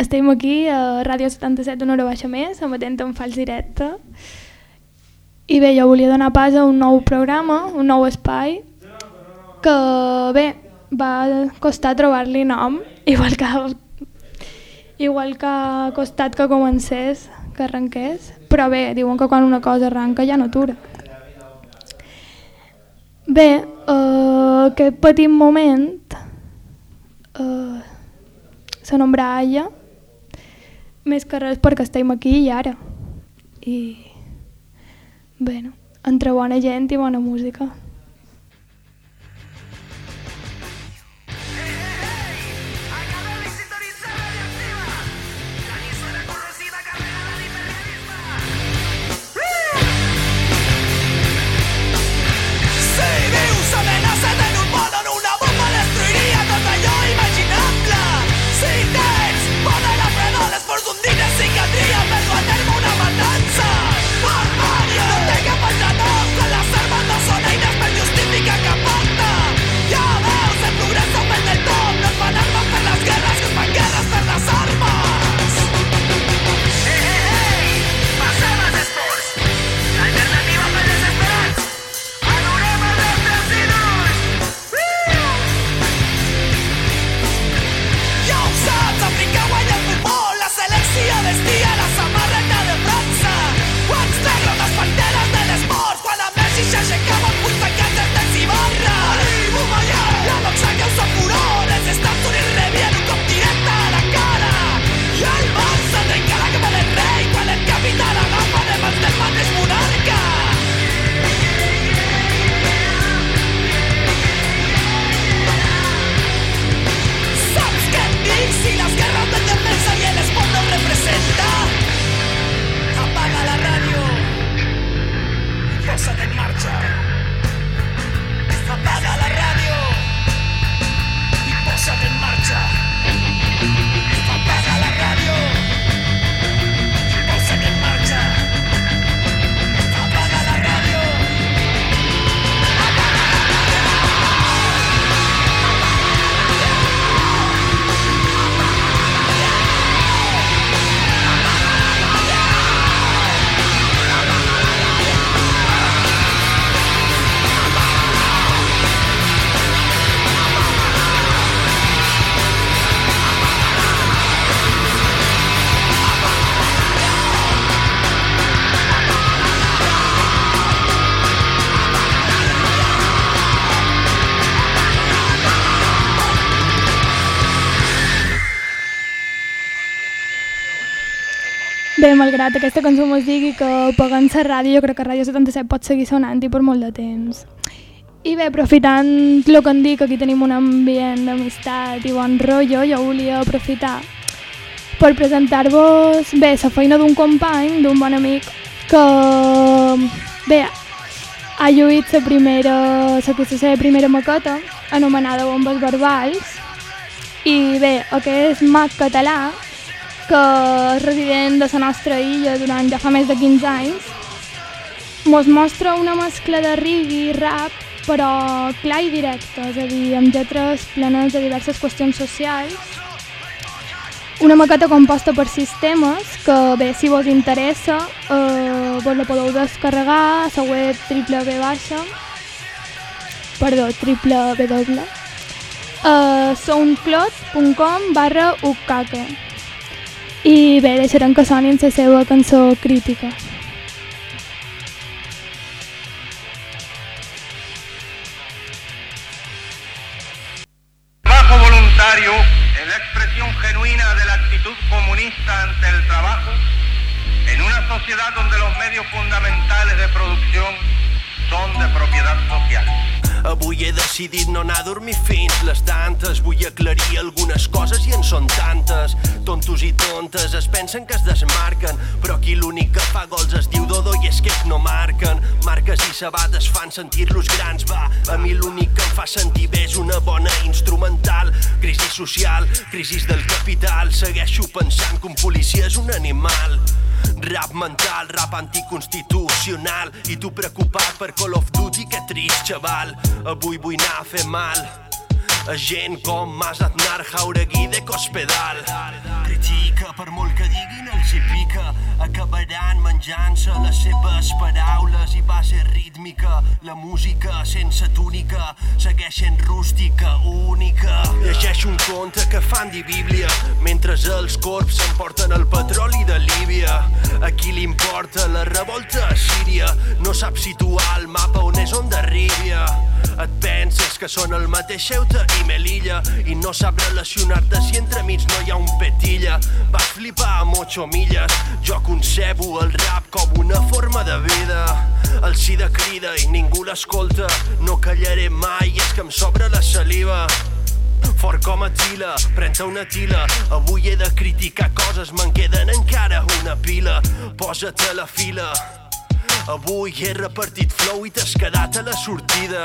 estem aquí a Ràdio 77 una hora baixa més, emetent en fals directe. I bé, jo volia donar pas a un nou programa, un nou espai, que bé, va costar trobar-li nom, igual que, igual que ha costat que comencés, que arrenqués, però bé, diuen que quan una cosa arranca ja no atura. Bé, uh, aquest petit moment uh, se nombra Aya, més que res perquè estem aquí i ara. I bueno, entre bona gent i bona música. Malgrat aquesta cançó mos digui que pagant la ràdio, jo crec que Ràdio 77 pot seguir sonant i per molt de temps. I bé, aprofitant el que em dic, aquí tenim un ambient d'amistat i bon rotllo, jo volia aprofitar per presentar-vos, bé, la feina d'un company, d'un bon amic, que, bé, ha lluït la primera, la, la seva primera maqueta, anomenada Bombes Verbals, i bé, aquest mag català que és resident de la nostra illa durant ja fa més de 15 anys, mos mostra una mescla de reggae i rap, però clar i directe, és a dir, amb lletres plenes de diverses qüestions socials. Una maqueta composta per sistemes que, bé, si vos interessa, eh, vos la podeu descarregar a la web www baixa, perdó, www, uh, soundcloud.com barra ukake. I bé, deixarem que sonin la seva cançó crítica. Decidit no anar a dormir fins les tantes. Vull aclarir algunes coses i en són tantes. Tontos i tontes es pensen que es desmarquen, però aquí l'únic que fa gols es diu Dodo i és que no marquen. Marques i sabates fan sentir-los grans, va. A mi l'únic que em fa sentir bé és una bona instrumental. Crisi social, crisi del capital. Segueixo pensant que un policia és un animal. Rap mental, rap anticonstitucional. I tu preocupat per Call of Duty, que trist, xaval. Avui vull anar a fer mal gent com Mas Aznar, Jauregui de Cospedal. Critica, per molt que diguin els hi pica, acabaran menjant-se les seves paraules i base rítmica. La música sense túnica segueix sent rústica, única. Llegeixo un conte que fan dir Bíblia, mentre els corps s'emporten el petroli de Líbia. A qui li importa la revolta a Síria? No sap situar el mapa on és on derribia. Et penses que són el mateix Ceuta i Melilla i no sap relacionar-te si entremig no hi ha un petilla. Vas flipar amb 8 milles, jo concebo el rap com una forma de vida. El sida crida i ningú l'escolta, no callaré mai, és que em sobra la saliva. Fort com a tila, pren-te una tila Avui he de criticar coses, me'n queden encara una pila Posa't a la fila Avui he repartit flow i t'has quedat a la sortida.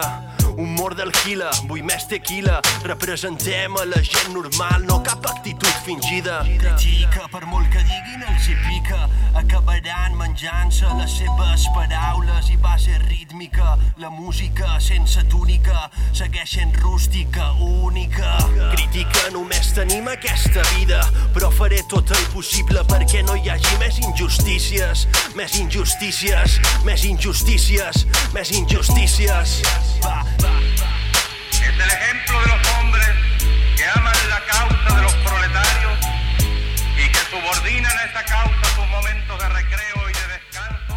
Humor del quila, vull més tequila. Representem a la gent normal, no cap actitud fingida. Critica, per molt que diguin els hi pica. Acabaran menjant-se les seves paraules i base rítmica. La música sense túnica segueix sent rústica, única. Crítica, només tenim aquesta vida, però faré tot el possible perquè no hi hagi més injustícies, més injustícies, més injustícies, més injustícies. Va. Es el ejemplo de los hombres que aman la causa de los proletarios y que subordinan a esa causa sus momentos de recreo y de descanso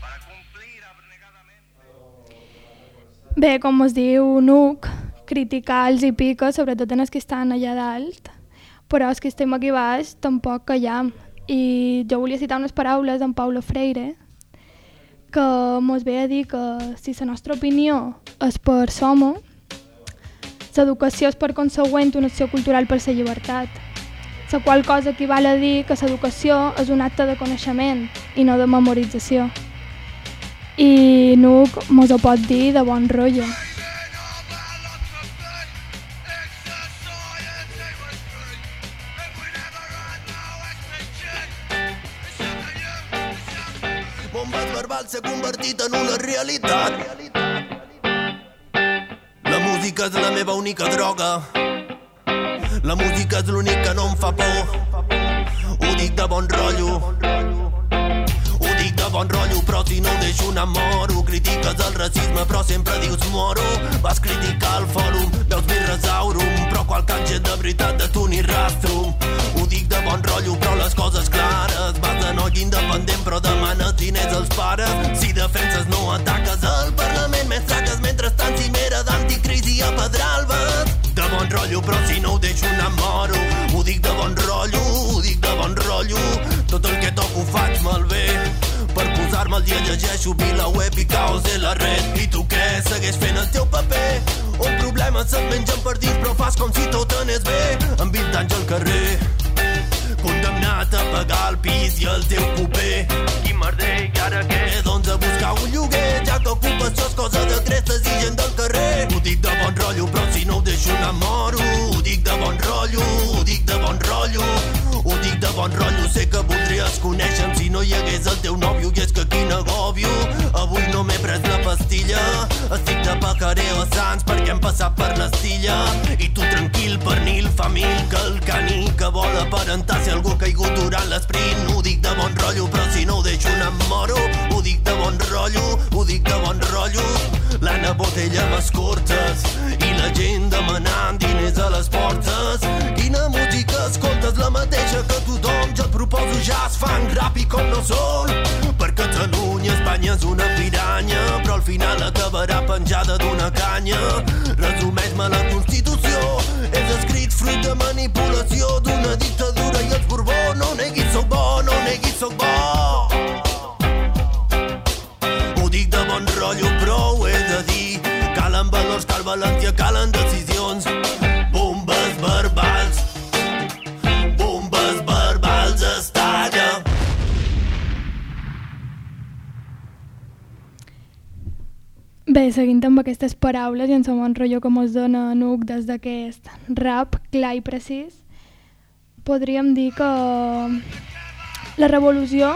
para cumplir abnegadamente. Bé, com es diu Nuc, criticar els i pica, sobretot en els que estan allà dalt, però els que estem aquí baix tampoc callam. I jo volia citar unes paraules d'en Paulo Freire, que mos ve a dir que si la nostra opinió és per som, l'educació és per consegüent una acció cultural per la llibertat. La qual cosa equival a dir que l'educació és un acte de coneixement i no de memorització. I Nuc mos ho pot dir de bon rotllo. Bombes verbals s'ha convertit en una realitat. La música és la meva única droga. La música és l'únic que no em fa por. Ho dic de bon rotllo. Ho dic de bon rotllo, però si no ho deixo anar moro. Critiques el racisme, però sempre dius moro. Vas criticar el fòrum, veus birresaurum, però qual canje de veritat de tu ni rastrum. Ho dic de bon rotllo, però les coses clares. Si no ho deixo anar moro. Ho dic de bon rotllo, ho dic de bon rotllo. Tot el que toco faig malbé. Per posar-me al dia llegeixo Vila Web i Caos de la red. I tu què? Segueix fent el teu paper. Un problema se't mengen per dins, però fas com si tot anés bé. Amb 20 anys al carrer condemnat a pagar el pis i el teu cupé. I merder, i ara què? Doncs a buscar un lloguer, ja que ocupació és cosa de crestes i gent del carrer. Ho dic de bon rotllo, però si no ho deixo anar moro. Ho dic de bon rotllo, ho dic de bon rotllo. Ho dic de bon rotllo, sé que voldries conèixer si no hi hagués el teu nòvio i és que quin agòbio. Avui no m'he pres la pastilla, estic de pacareo a Sants perquè hem passat per l'estilla. I tu tranquil, pernil, famil, que el cani que vol aparentar ser algú caigut durant l'esprint. Ho dic de bon rotllo, però si no ho deixo anar moro. Ho dic de bon rotllo, ho dic de bon rotllo. L'Anna Botella amb escortes i la gent demanant diners a les portes. Quina música escoltes? La mateixa que tothom. Jo et proposo jazz, funk, rap i com no sol. Per Catalunya, Espanya és una piranya, però al final acabarà penjada d'una canya. Resumeix-me la Constitució. És escrit fruit de manipulació d'una dictadura i els Borbó. No neguis, soc bo, no neguis, soc bo. Valors, cal valentia, calen decisions. Bombes verbals. Bombes verbals estalla. Bé, seguint amb aquestes paraules i en segon rotllo que mos dona Nuc des d'aquest rap clar i precís, podríem dir que la revolució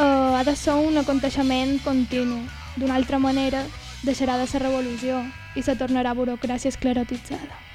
eh, ha de ser un aconteixement continu. D'una altra manera, deixarà de ser revolució i se tornarà burocràcia esclerotitzada.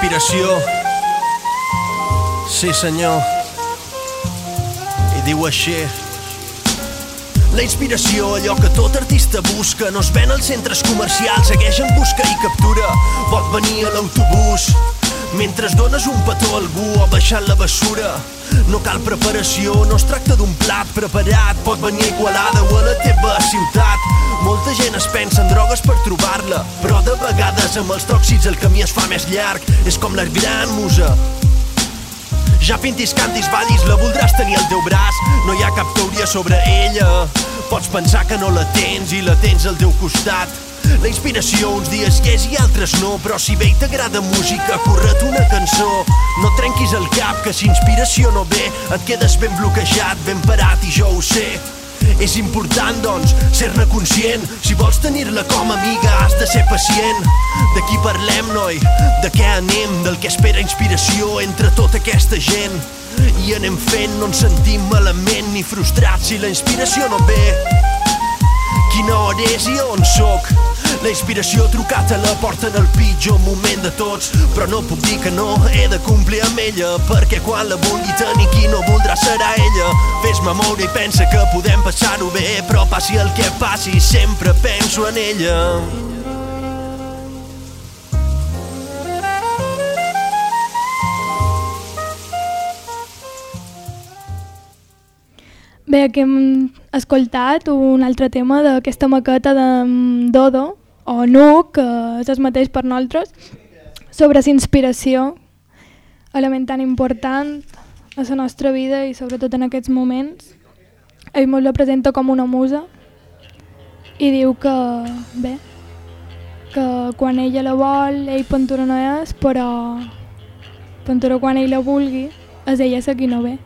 Inspiració. Sí, senyor. I diu així. La inspiració, allò que tot artista busca, no es ven als centres comercials, segueix en busca i captura. Pot venir a l'autobús, mentre dones un petó a algú o baixant la bessura. No cal preparació, no es tracta d'un plat preparat, pot venir a Igualada o a la teva ciutat. Molta gent es pensa en drogues per trobar-la, però de vegades amb els tòxics el camí es fa més llarg. És com la gran musa, ja pintis, cantis, ballis, la voldràs tenir al teu braç. No hi ha cap teoria sobre ella. Pots pensar que no la tens i la tens al teu costat. La inspiració uns dies hi és i altres no, però si bé t'agrada música, corre't una cançó. No trenquis el cap, que si inspiració no ve, et quedes ben bloquejat, ben parat i jo ho sé. És important, doncs, ser-ne conscient. Si vols tenir-la com a amiga, has de ser pacient. De qui parlem, noi? De què anem? Del que espera inspiració entre tota aquesta gent. I anem fent, no ens sentim malament ni frustrats si la inspiració no ve. Quina hora és i on sóc? La inspiració trucat a la porta en el pitjor moment de tots. Però no puc dir que no he de complir amb ella Perquè quan la vulgui tenir qui no voldrà serà ella. Fes-me moure i pensa que podem passar-ho bé Però passi el que passi sempre penso en ella. Bé, aquí hem escoltat un altre tema d'aquesta maqueta de Dodo, o Nuc, que és el mateix per nosaltres, sobre la inspiració, element tan important a la nostra vida i sobretot en aquests moments. Ell ens la presenta com una musa i diu que, bé, que quan ella la vol, ell pintura no és, però pintura quan ell la vulgui, és ella la qui no ve.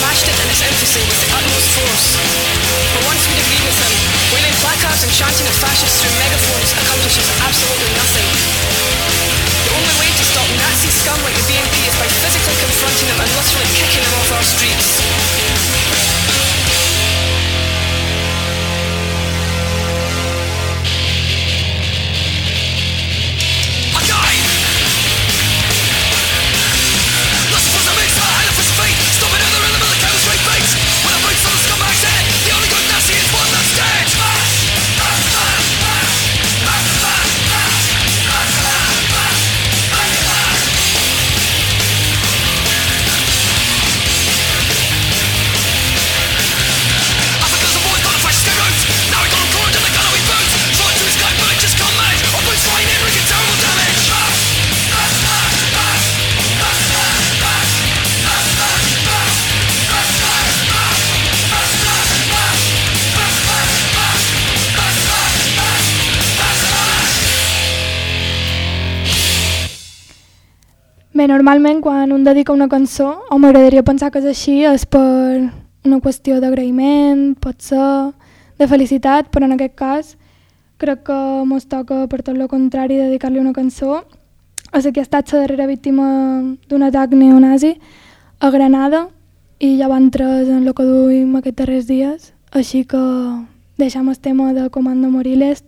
smashed it and its infancy with the utmost force. But once we'd with him, waving placards and chanting at fascists through megaphones accomplishes absolutely nothing. The only way to stop Nazi scum like the BNP is by physically confronting them and literally kicking them off our streets. Bé, normalment quan un dedica una cançó, o m'agradaria pensar que és així, és per una qüestió d'agraïment, pot ser de felicitat, però en aquest cas crec que mos toca per tot el contrari dedicar-li una cançó. La que ha estat la darrera víctima d'un atac neonazi a Granada i ja van tres en el que duim aquests darrers dies, així que deixem el tema de Comando Moriles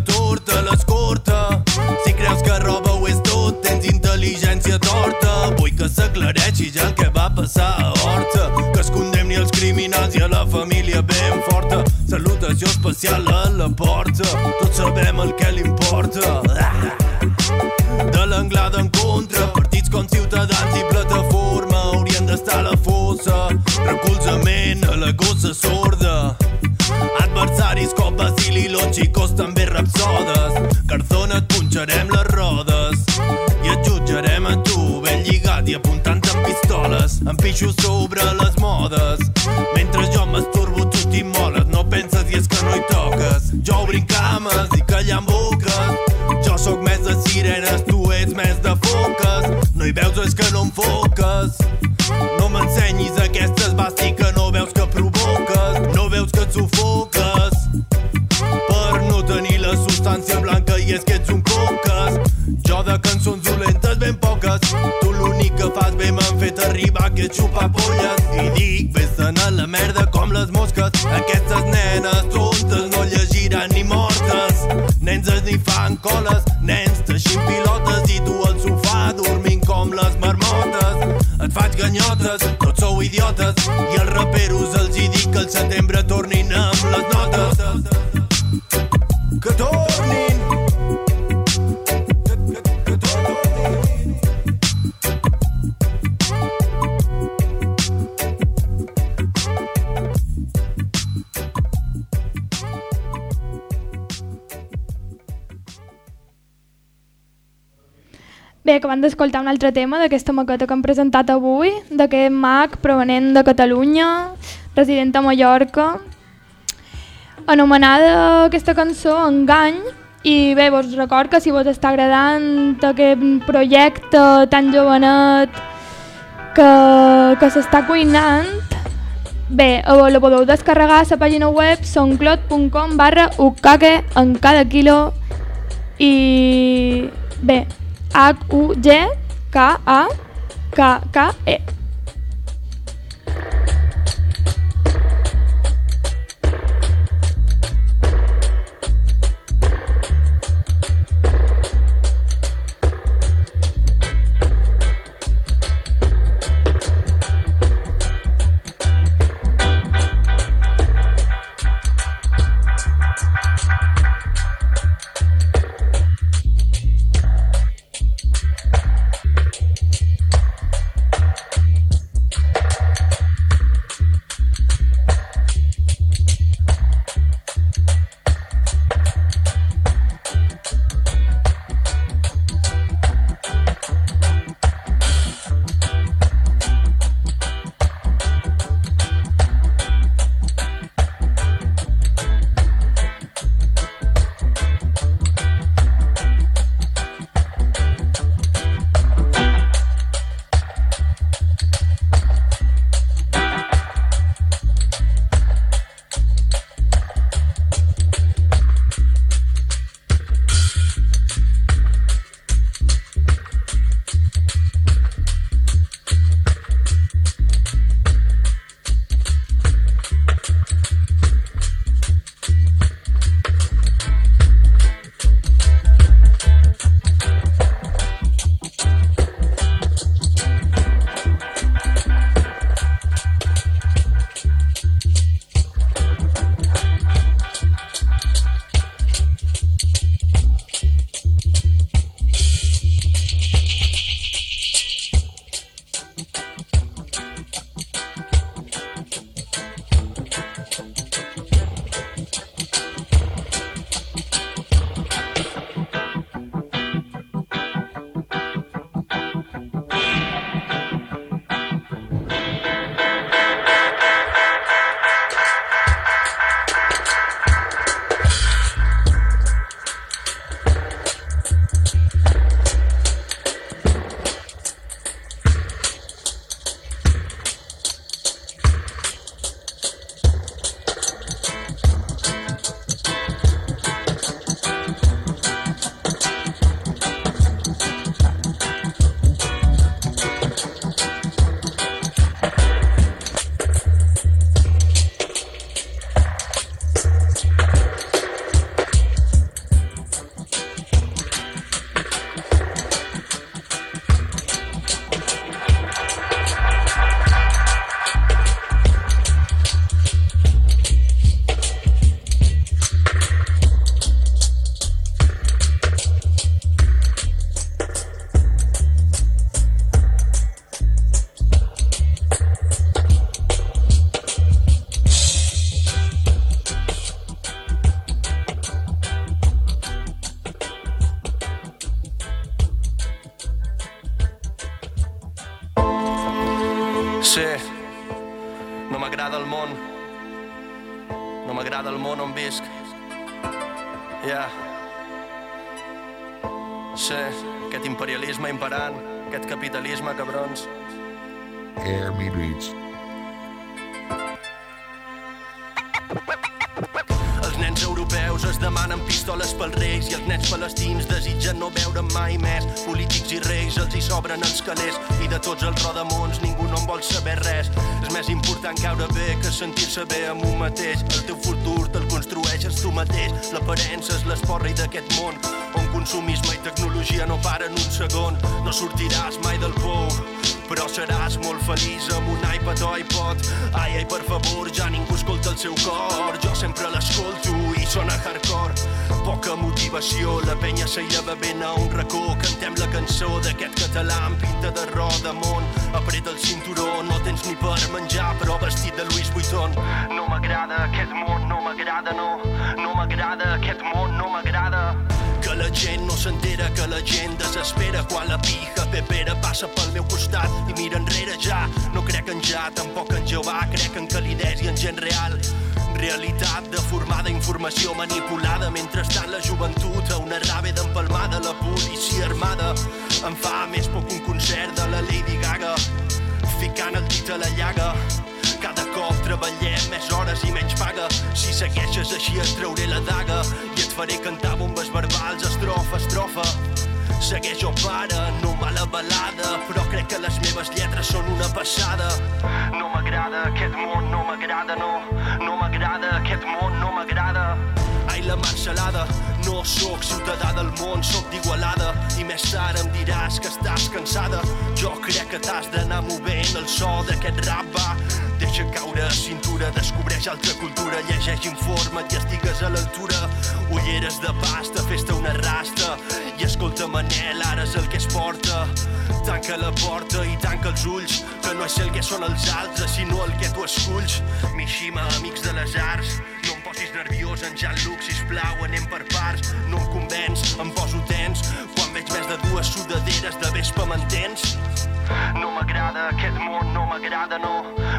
to extinguir. intel·ligència torta Vull que s'aclareixi ja el que va passar a Horta Que es condemni els criminals i a la família ben forta. Salutació especial a la porta, tots sabem el que li importa. De l'anglada en contra, partits com Ciutadans i Plataforma haurien d'estar a la fossa. Recolzament a la gossa sorda. Com Basili i los xicos també rapsodes. Carzona et punxarem les rodes i et jutjarem a tu ben lligat i apuntant amb pistoles. Em pixo sobre les modes mentre jo masturbo tu t'immoles. No penses i és que no hi toques. Jo obrin cames i callant boques. Jo sóc més de sirenes, tu ets més de foques. No hi veus, és que no enfoques. No m'ensenyis aquesta esbàstica, que ets xupar polles. I dic, vés-te'n a la merda com les mosques, aquestes nenes tontes no llegiran ni mortes. Nens es ni fan coles, nens teixint pilotes i tu al sofà dormint com les marmotes. Et faig ganyotes, tots sou idiotes i els raperos els hi dic que al setembre Bé, acabant d'escoltar un altre tema d'aquesta maqueta que hem presentat avui, d'aquest mag provenent de Catalunya, resident a Mallorca, anomenada aquesta cançó Engany, i bé, vos record que si vos està agradant aquest projecte tan jovenet que, que s'està cuinant, bé, la podeu descarregar a la pàgina web sonclot.com barra ukake en cada quilo i bé, H-U-G-K-A-K-K-E. Visc. Ja. Sí, aquest imperialisme imperant, aquest capitalisme, cabrons. Army Beats. Els demanen pistoles pels reis i els nens palestins desitgen no veure mai més polítics i reis. Els hi sobren els calés i de tots els rodamons ningú no en vol saber res. És més important caure bé que sentir-se bé amb un mateix. El teu futur te'l construeixes tu mateix. L'aparença és l'esport rei d'aquest món on consumisme i tecnologia no paren un segon. No sortiràs mai del pou però seràs molt feliç amb un iPad o iPod. Ai, ai, per favor, ja ningú escolta el seu cor. Jo sempre l'escolto i sona hardcore. Poca motivació, la penya s'aïlla bevent a un racó. Cantem la cançó d'aquest català amb pinta de roda món. Apreta el cinturó, no tens ni per menjar, però vestit de Louis Vuitton. No m'agrada aquest món, no m'agrada, no. No m'agrada aquest món, no m'agrada. Que la gent no s'entera, que la gent desespera quan la pija pepera passa pel meu costat i mira enrere ja. No crec en ja, tampoc en Jehovà, crec en calidesa i en gent real. Realitat deformada, informació manipulada, mentrestant la joventut a una rave d'empalmada, la policia armada em fa més poc un concert de la Lady Gaga, ficant el dit a la llaga. Cada cop treballem més hores i menys paga. Si segueixes així et trauré la daga i et faré cantar bombes verbals, estrofa, estrofa. Segueix o para, no mala balada, però crec que les meves lletres són una passada. No m'agrada aquest món, no m'agrada, no. No m'agrada aquest món, no m'agrada. La marxalada, no sóc ciutadà del món, sóc d'Igualada i més tard em diràs que estàs cansada. Jo crec que t'has d'anar movent el so d'aquest rap, va. Deixa caure cintura, descobreix altra cultura, llegeix, informa't i estigues a l'altura. Ulleres de pasta, fes-te una rasta i escolta Manel, ara és el que es porta. Tanca la porta i tanca els ulls, que no és el que són els altres, sinó el que tu esculls. Mishima, amics de les arts, nerviós en Jean-Luc, sisplau, anem per parts. No em convenç, em poso tens, quan veig més de dues sudaderes de vespa, m'entens? No m'agrada aquest món, no m'agrada, no.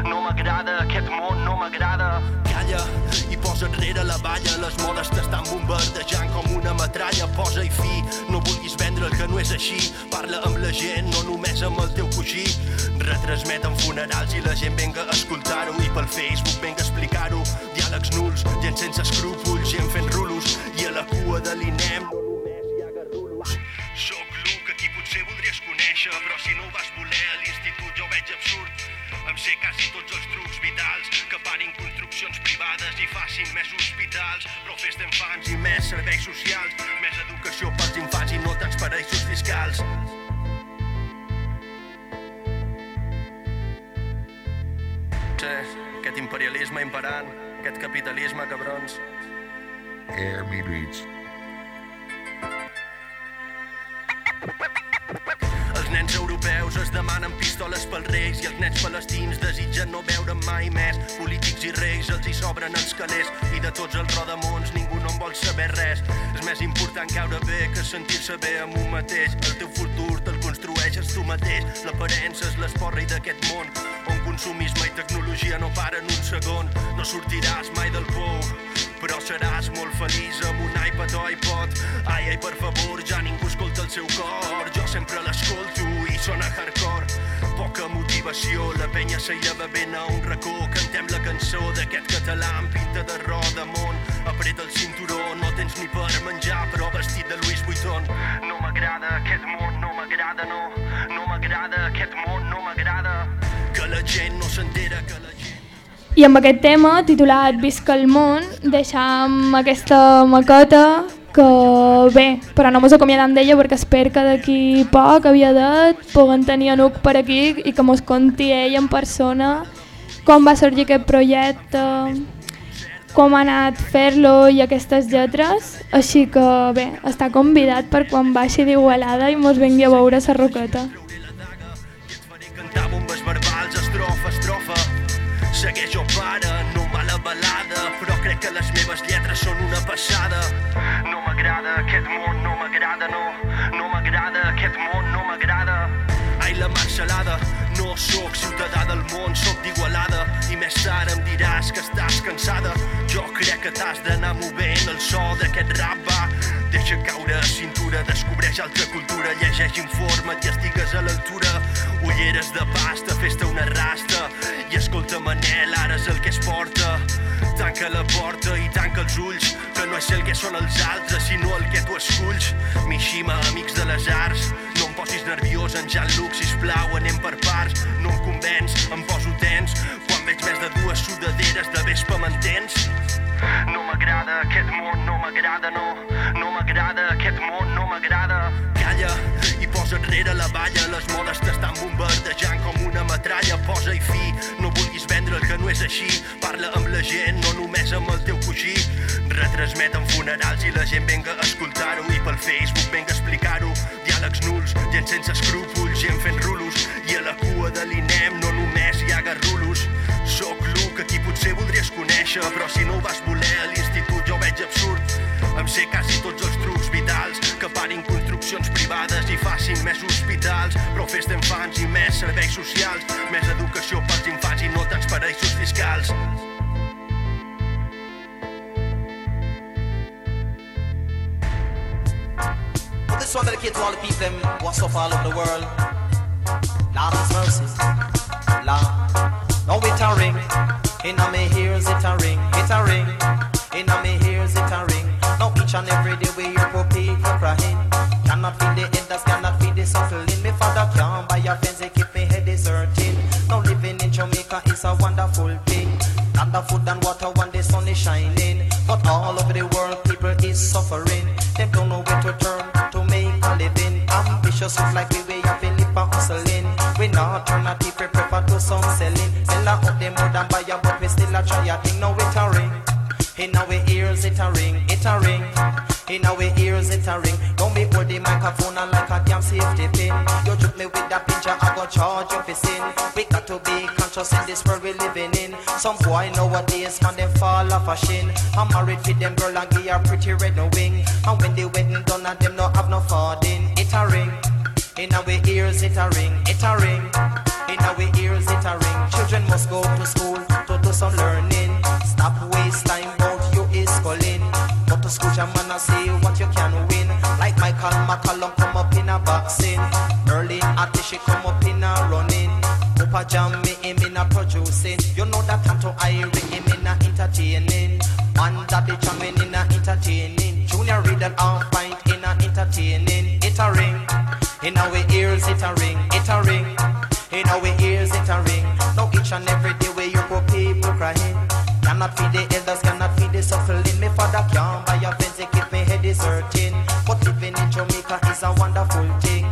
No m'agrada aquest món, no m'agrada. Calla i posa enrere la valla, les modes t'estan bombardejant com una metralla. Posa-hi fi, no vulguis vendre el que no és així. Parla amb la gent, no només amb el teu coixí. Retransmet en funerals i la gent venga a escoltar-ho i pel Facebook venga a explicar-ho. Diàlegs nuls, gent sense escrúpols, gent fent rulos i a la cua de l'INEM conèixer, però si no ho vas voler a l'institut jo veig absurd. Em sé quasi tots els trucs vitals que parin construccions privades i facin més hospitals, però fes d'infants i més serveis socials, més educació pels infants i no tants paraïsos fiscals. Sí, aquest imperialisme imperant, aquest capitalisme, cabrons. Army Beats. Els nens europeus es demanen pistoles pels reis i els nens palestins desitgen no veure mai més. Polítics i reis els hi sobren els calés i de tots els rodamons ningú no en vol saber res. És més important caure bé que sentir-se bé amb un mateix. El teu futur te'l construeixes tu mateix. L'aparença és l'esport rei d'aquest món on consumisme i tecnologia no paren un segon. No sortiràs mai del pou però seràs molt feliç amb un iPad o iPod. Ai, ai, per favor, ja ningú escolta el seu cor. Jo sempre l'escolto i sona hardcore. Poca motivació, la penya s'aïlla bevent a un racó. Cantem la cançó d'aquest català amb pinta de roda món. Apreta el cinturó, no tens ni per menjar, però vestit de Louis Vuitton. No m'agrada aquest món, no m'agrada, no. No m'agrada aquest món, no m'agrada. Que la gent no s'entera, que la gent... I amb aquest tema, titulat Visca el món, deixam aquesta maqueta que bé, però no mos acomiadam d'ella perquè espero que d'aquí poc, aviadet, puguem tenir a Nuc per aquí i que mos conti ell en persona com va sorgir aquest projecte, com ha anat fer-lo i aquestes lletres, així que bé, està convidat per quan baixi d'Igualada i mos vengui a veure la roqueta. M'agrada, no. No m'agrada aquest món, no m'agrada. Ai, la marxalada, no sóc ciutadà del món, sóc d'Igualada més tard em diràs que estàs cansada. Jo crec que t'has d'anar movent el so d'aquest rap, va. Deixa caure cintura, descobreix altra cultura, llegeix, informa i estigues a l'altura. Ulleres de pasta, fes-te una rasta i escolta Manel, ara és el que es porta. Tanca la porta i tanca els ulls, que no és el que són els altres, sinó el que tu esculls. Mishima, amics de les arts, no em posis nerviós en Jean-Luc, sisplau, anem per parts. No em convenç, em quan veig més de dues sudaderes de vespa, m'entens? No m'agrada aquest món, no m'agrada, no. No m'agrada aquest món, no m'agrada. Calla i posa enrere la valla, les modes t'estan bombardejant com una metralla, posa-hi fi. No vulguis vendre el que no és així, parla amb la gent, no només amb el teu coixí. Retransmet en funerals i la gent venga a escoltar-ho i pel Facebook venga a explicar-ho. Diàlegs nuls, gent sense escrúpols, gent fent rulos conèixer, però si no ho vas voler a l'institut jo veig absurd. Em sé quasi tots els trucs vitals que parin construccions privades i facin més hospitals, però fes d'infants i més serveis socials, més educació pels infants i no tants paraïsos fiscals. This one dedicated to all the people them who are all over the world. Lord have mercy. Lord. Now it a ring. In a me ears it a ring. It a ring. In a me ears it a ring. Now each and every day we hear poor people crying. Cannot feed the elders, cannot feed the suckling. Me father can't buy a fence, they keep me head is hurting. Now living in Jamaica is a wonderful thing. Not the food and water when the sun is shining. But all over the world people is suffering. Them don't know where to turn to make a living. Ambitious like we way have a lip hustling. We not alternative, we prefer to some selling. Sell out them more than buy a we a try a thing. Now it a ring. In our ears it a ring, it a ring. In our ears it a ring. Don't be hold the microphone and like a damn safety pin. You took me with that picture, I go charge you for sin. We got to be conscious in this world we living in. Some boy nowadays man them fall off a shin. I'm married to them girl and give her pretty red no wing. And when the wedding done and them no have no farthing, it a ring. In our ears it a ring, it a ring. In our ears it a ring. Children must go to school To school, and see what you can win. Like Michael McCallum come up in a boxing. Merlin Atishi come up in a running. Papa Jam me him in a producing. You know that Tanto Irie him in a entertaining. Man Daddy jamming in a entertaining. Junior and all fight in a entertaining. It a ring. In our ears it a ring. It a ring. In our ears it a ring. Now each and every day we you go people crying. Cannot feed the elders, cannot feed the suckling. Me father can't hurting. But living in Jamaica is a wonderful thing.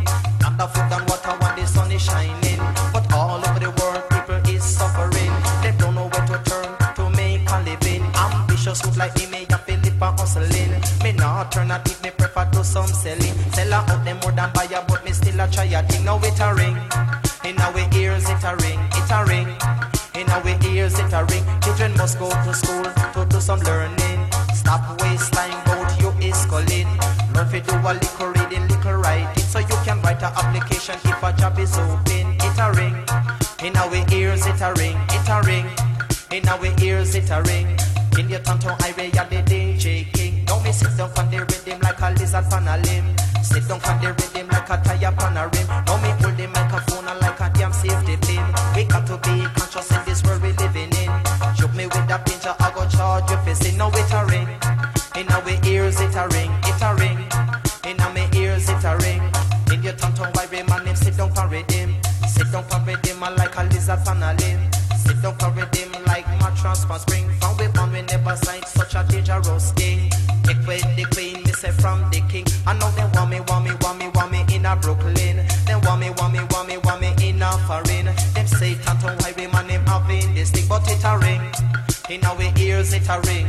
Food and water when the sun is shining. But all over the world, people is suffering. They don't know where to turn to make a living. Ambitious youth like me, me have to lip and hustling. Me not turn a alternative, me prefer do some selling. Sell out them more than buy but me still a try a thing. Now it a ring. In our ears it a ring, it a ring. In our ears it a ring. Children must go to school is open. It a ring. In our ears it a ring, it a ring. In our ears it a ring. In your tongue highway, you're the DJ king. Now me sit down the rhythm like a lizard on a limb. Sit down on the rhythm like a tire on a rim. glittering.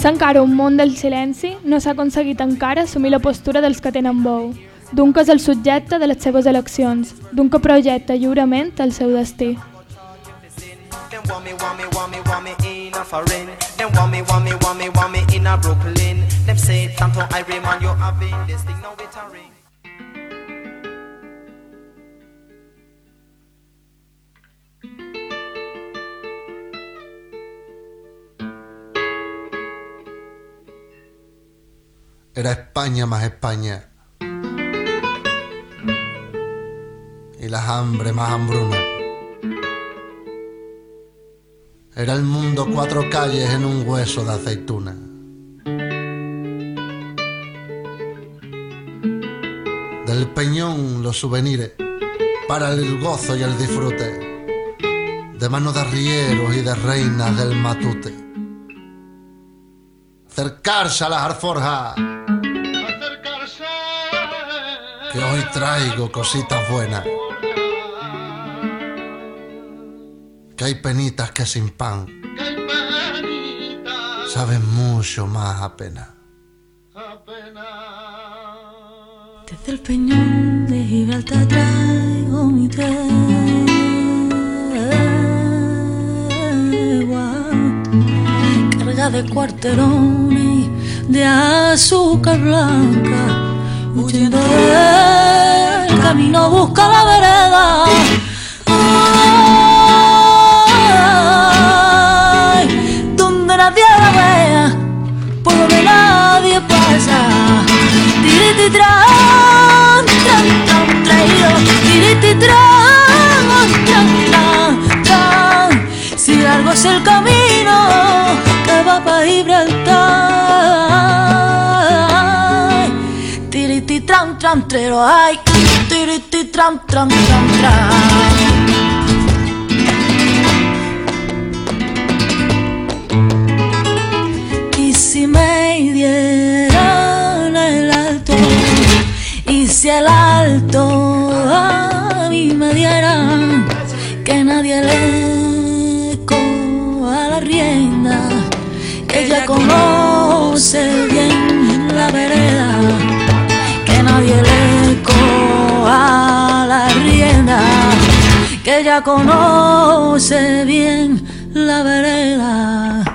Ser encara un món del silenci, no s'ha aconseguit encara assumir la postura dels que tenen veu, d'un que és el subjecte de les seves eleccions, d'un que projecta lliurement el seu destí. Want me, want me, want me, want me in a Brooklyn. Them say, having this thing, it's a ring. Era España más España. Y las hambre más hambruna. Era el mundo cuatro calles en un hueso de aceituna. Del peñón los souvenirs para el gozo y el disfrute. De manos de arrieros y de reinas del matute. Acercarse a las alforjas. Que hoy traigo cositas buenas. Que hay penitas que sin pan saben mucho más a pena. Desde el peñón de Gibraltar traigo mi tregua carga de cuarterones de azúcar blanca huyendo del camino busca la vereda. Donde nadie la vea por donde nadie pasa. Tiriti tran trero ay tiriti tran tran tran tran y si me dieran el alto y si el alto a mí me dieran que nadie le coja la rienda que ella conoce que ella conoce bien la vereda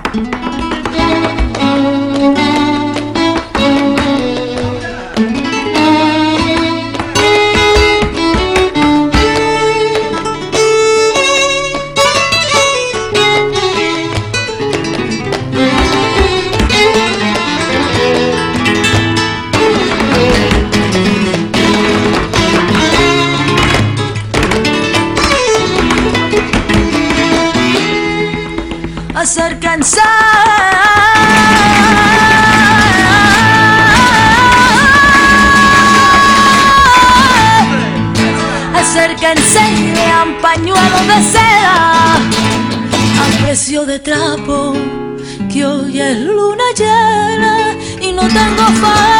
Y vean pañuelos de seda a precio de trapo que hoy es luna llena y no tengo faena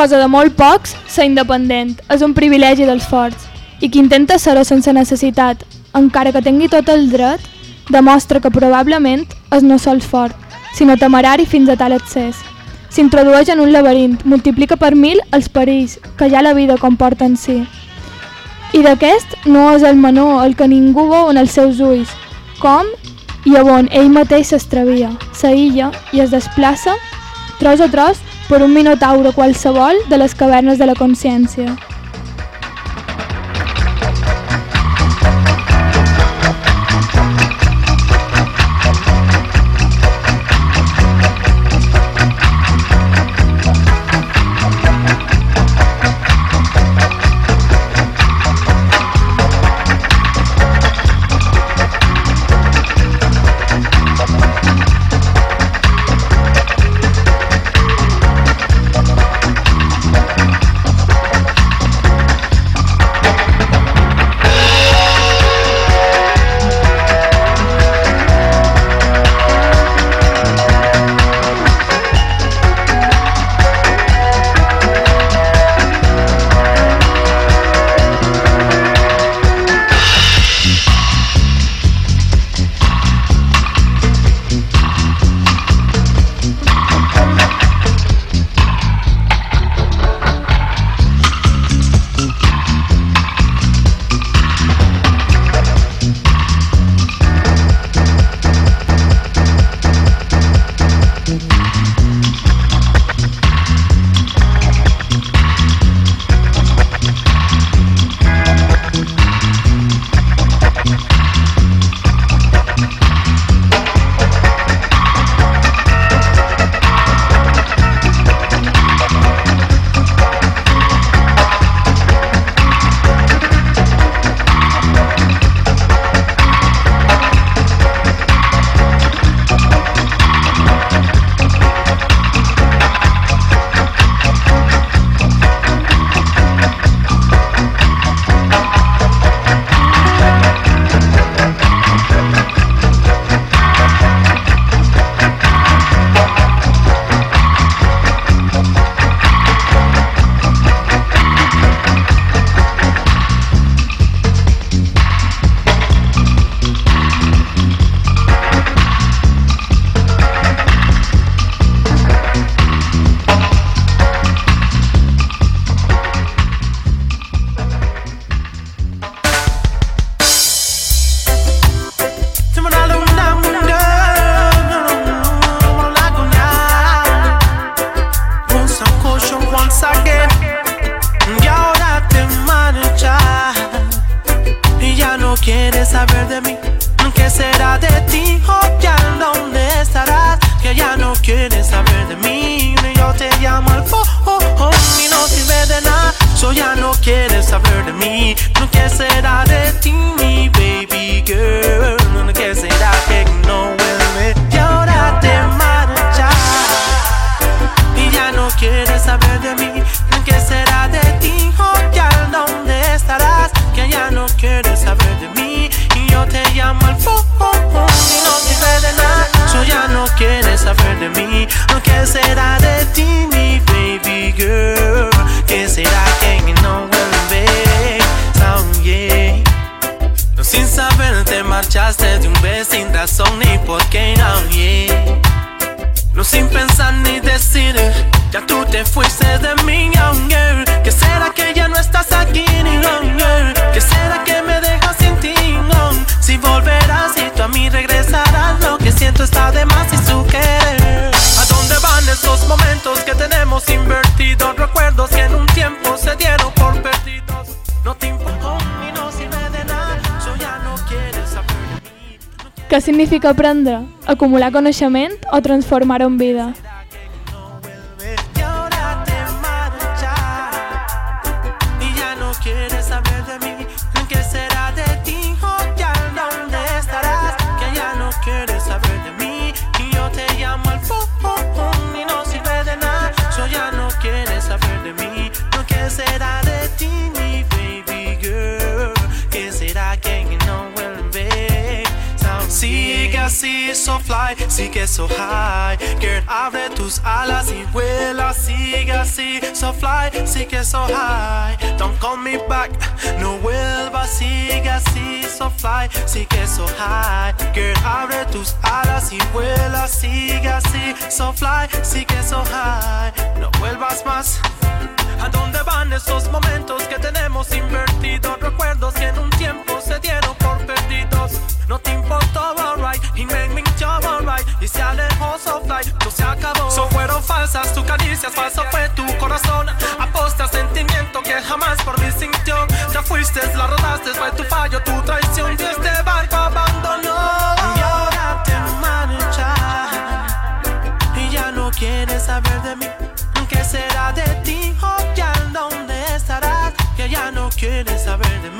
cosa de molt pocs ser independent, és un privilegi dels forts. I qui intenta ser-ho sense necessitat, encara que tingui tot el dret, demostra que probablement és no sol fort, sinó temerari fins a tal accés. S'introdueix en un laberint, multiplica per mil els perills que ja la vida comporta en si. I d'aquest no és el menor el que ningú veu en els seus ulls, com i on ell mateix s'estravia, s'aïlla i es desplaça, tros a tros, per un minotaure qualsevol de les cavernes de la consciència. Què significa aprendre? Acumular coneixement o transformar en vida? tus alas y vuela, sigue así, so fly, sigue so high. Don't call me back, no vuelvas, sigue así, so fly, sigue so high. Girl, abre tus alas y vuela, sigue así, so fly, sigue so high. No vuelvas más. ¿A dónde van esos momentos que tenemos invertidos? Recuerdos que en un tiempo que pasó fue tu corazón. Aposta sentimiento que jamás por mí sintió. Ya fuiste, la rodaste, fue tu fallo, tu traición. Y este barco abandonó. Y ahora te marchas. Y ya no quieres saber de mí. ¿Qué será de ti? O ya dónde estarás. Que ya no quieres saber de mí.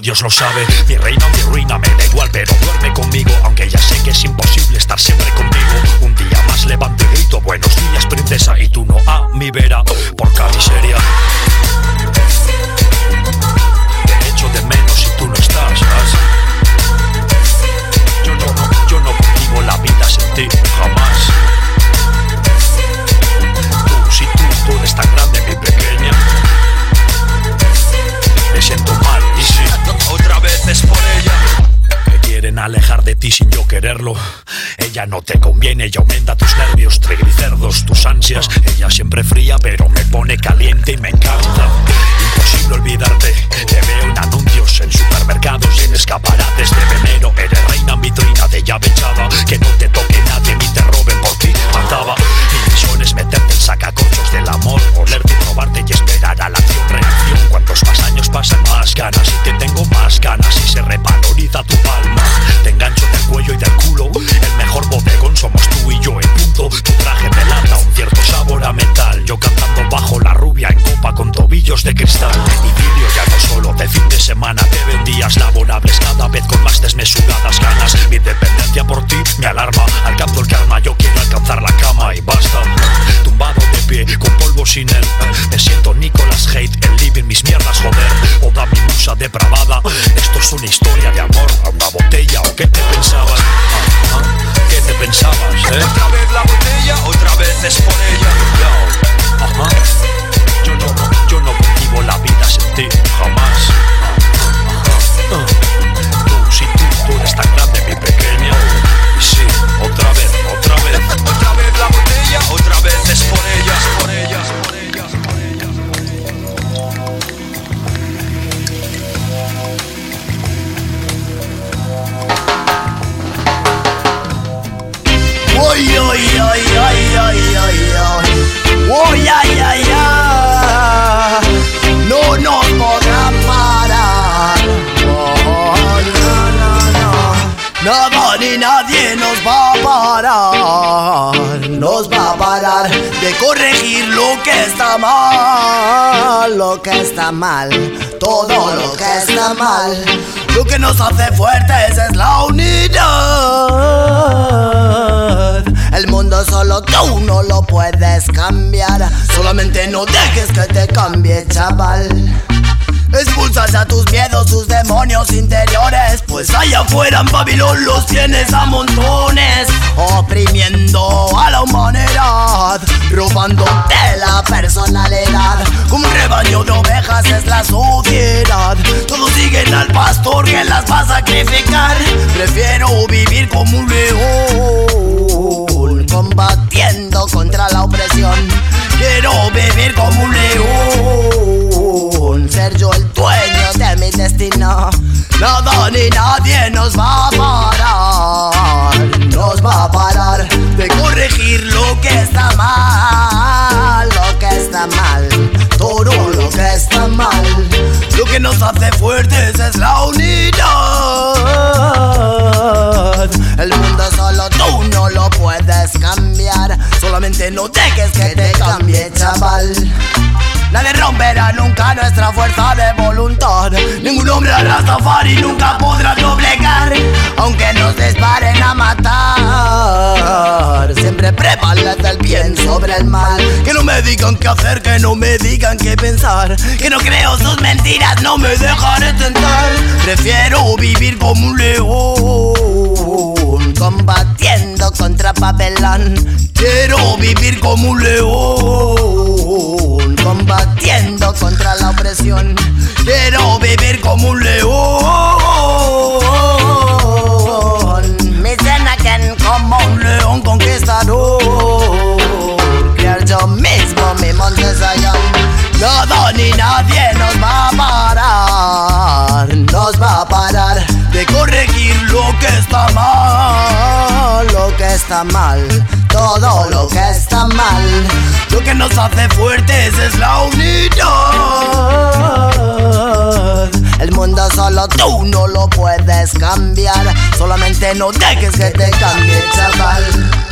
Dios lo sabe. Mi reina o mi ruina me da igual, pero duerme conmigo. Aunque ya sé que es imposible estar siempre contigo. Un día más levanto y grito, buenos días, princesa. Y tú no a mi vera. Ella no te conviene, ella aumenta tus nervios, triglicerdos, tus ansias. Ella siempre fría, pero me pone caliente y me encanta. Imposible olvidarte, te veo en anuncios, en supermercados en escaparates de veneno. Eres reina vitrina de llave que no te toque nadie ni te roben por ti. Mataba. Mi misión es meterte en sacacorchos del amor, olerte probarte y esperar a la acción reacción. Cuantos más años pasan, más ganas y te tengo más ganas Todo lo que está mal. Lo que nos hace fuertes es la unidad. El mundo solo tú no lo puedes cambiar. Solamente no dejes que te cambie, chaval. Expulsas a tus miedos, tus demonios interiores. Pues allá afuera en Babilón los tienes a montones. Oprimiendo a la humanidad. Robándote la personalidad. Un rebaño de ovejas es la sociedad. Todos siguen al pastor que las va a sacrificar. Prefiero vivir como un león. Combatiendo contra la opresión. Quiero vivir como un león. Ser yo el dueño de mi destino. Nada ni nadie nos va a parar. Nos va a parar de corregir lo que está mal. Lo que está mal. Todo lo que está mal. Lo que nos hace fuertes es la unidad. El mundo solo tú no lo puedes cambiar. Solamente no dejes que te cambie, chaval. Nadie romperá nunca nuestra fuerza de voluntad. Ningún hombre a Rastafari nunca podrá doblegar. Aunque nos disparen a matar. Siempre prevalece el bien sobre el mal. Que no me digan qué hacer, que no me digan qué pensar. Que no creo sus mentiras, no me dejaré tentar. Prefiero vivir como un león. Combatiendo contra Babelón. Quiero vivir como un león. Combatiendo contra la opresión. Quiero vivir como un león. Me again como un león conquistador. Crear yo mismo mi monte. Nada ni nadie nos va a parar. Nos va a parar de corregir lo que está mal. Lo que está mal. Todo lo que está mal. Lo que nos hace fuertes es la unidad. El mundo solo tú no lo puedes cambiar. Solamente no dejes que te cambie, chaval.